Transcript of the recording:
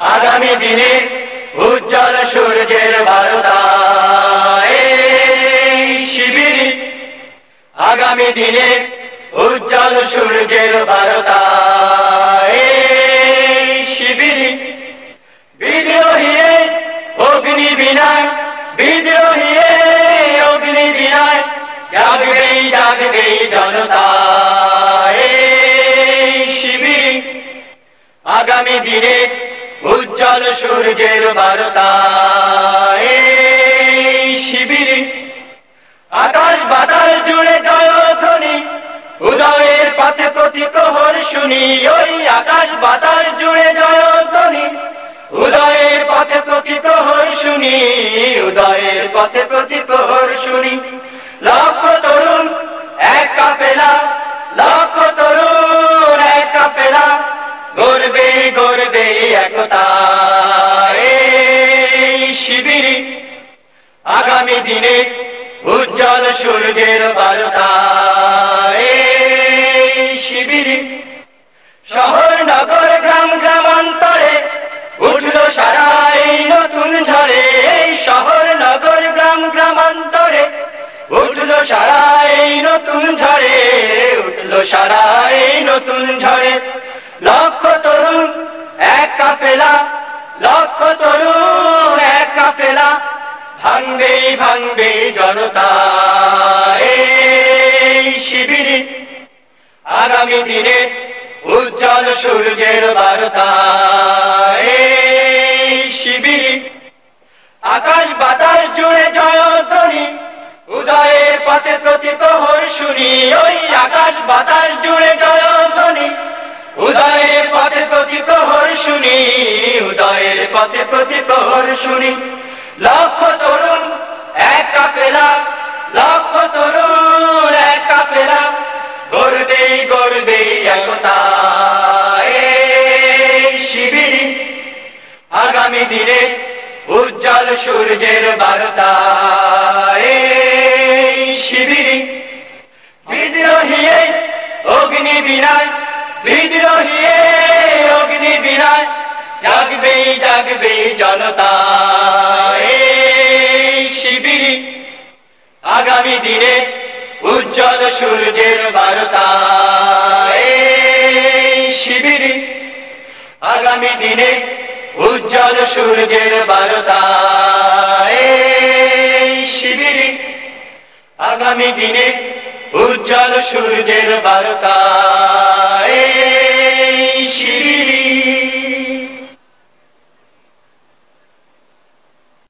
আগামী দিনে উজ্জ্বল সূর্যের বারতা এই শিবির, আগামী দিনে উজ্জ্বল সূর্যের বারতা এই শিবির বিদ্রোহী অগ্নি বিনায় বিদ্রোহী অগ্নি বিনায়, জাগবেই জাগবেই জনতা। দিনে উজ্জ্বল সূর্যের বারতা এই শিবির আকাশ বাতাস জুড়ে জয়ধ্বনি, উদয়ের পথে প্রতি প্রহর শুনি। ওই আকাশ বাতাস জুড়ে জয়ধ্বনি, উদয়ের পথে প্রতি প্রহর শুনি। উদয়ের পথে প্রতি প্রহর শুনি। একতা। শিবির আগামী দিনে উজ্জ্বল সূর্যের বারতা। শিবির শহর, নগর, গ্রাম, গ্রামান্তরে উঠল সারা এই নতুন এই শহর, নগর, গ্রাম, গ্রামান্তরে উঠল সারা এই নতুন ঝড়ে। উঠল সারা এই নতুন ঝড়ে। তরুণ এক কাপেলা ভাঙবে ভাঙবে জনতা। এই শিবির আগামী দিনে উজ্জ্বল সূর্যের বারতা। এই শিবির আকাশ বাতাস জুড়ে জয়ধ্বনি। উদয়ের পথে প্রতি প্রহর দিনে উজ্জ্বল সূর্যের বারতা শিবির বিদ্রোহী অগ্নি বিনায় বিদ্রোহী অগ্নি বিনায় জাগবে জাগবে জনতা শিবির। আগামী দিনে উজ্জ্বল সূর্যের বারতা শিবির। আগামী দিনে সূর্যের বারতা শিবিরে আগামী দিনে উজ্জ্বল সূর্যের বারতা